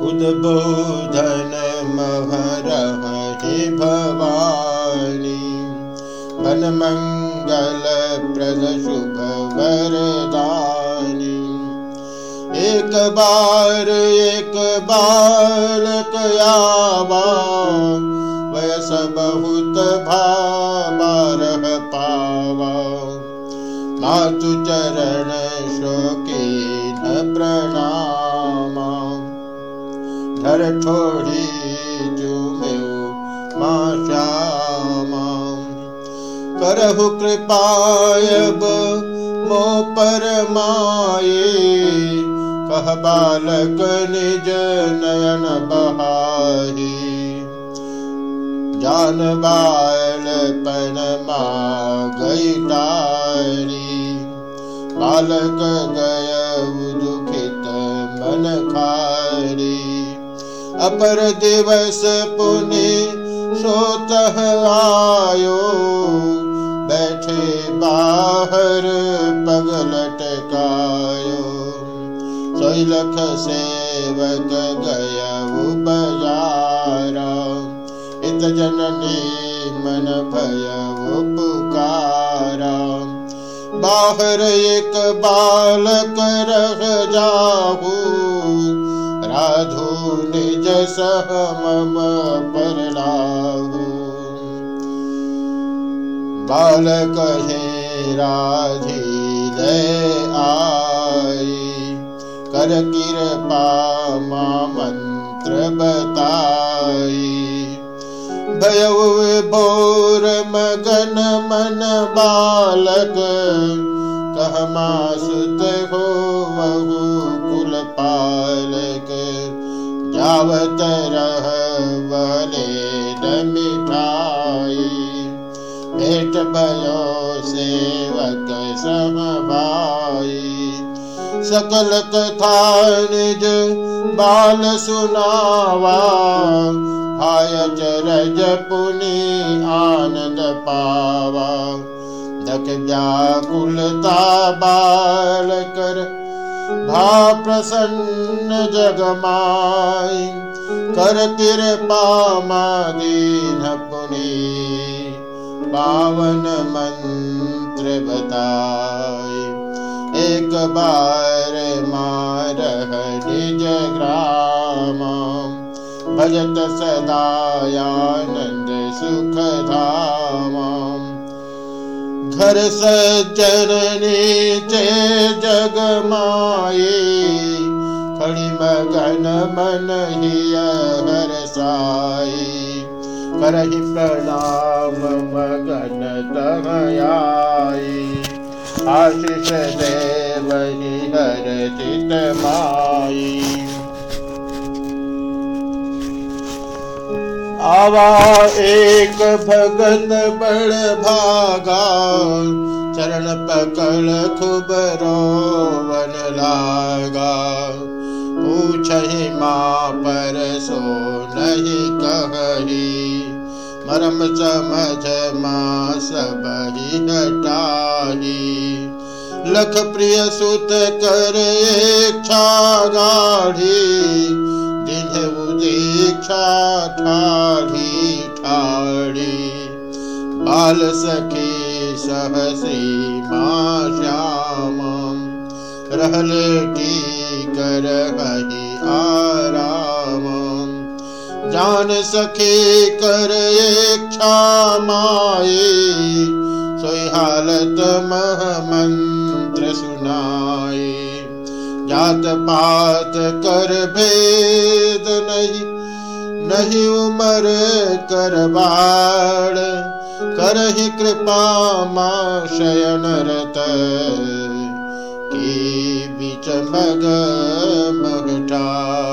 उद्बोधन महरहि भवानी। वरदानी एक बार एक बार कयावा वयस बहुत भाबारह पावा। मातु चरण शोके प्रणामा। धर छोड़ी माँ श्यामा करहु कृपायब मो पर माये कह बालक निज नयन बहाई जान बाल पन गई तारी। बालक गय दिवस पुनि सोत आयो। बैठे बाहर पग लटकायो सोलख सेवक गय जननी मन भय पुकारा बाहर एक बालक रह जाहू राधो निज सह मम पर बालक हे राधे आई। कर कृपा मंत्र बताई। भय भोर मगन मन बालक, कह सुत हो बहु कुल पालक भेट भयो सेवक समभाई सकल कथा निज बाल सुनावा। आय चरज पुनि पावा। दख व्याकुलता बाल कर प्रसन्न जगमाय कर पीन पुने पावन मंत्र बताय एक बार मारह निज ग्राम भजत सदायानन्द सुख घर सज्जन नीचे जग माए खड़ी मगन मन ही हर साई करहि प्रणाम मगन तहयाई आशीष देव हर चित माई आवा एक भगत बड़ भागा, चरण पकड़ खूब रोवन लागा। पूछ माँ पर सो नहीं कही, मरम समझ माँ सब ही हटाही। लख प्रिय सुत कर गाढ़ी बाल सखी सहसी माँ श्याम रहल कर हही आराम। जान सखी कर इच्छा माए सोई हालत मह मंत्र सुनाए। जात पात कर भेद नहीं नहीं उमर कर बाण करहि कृपा मा माशयनरत के मग मगमगा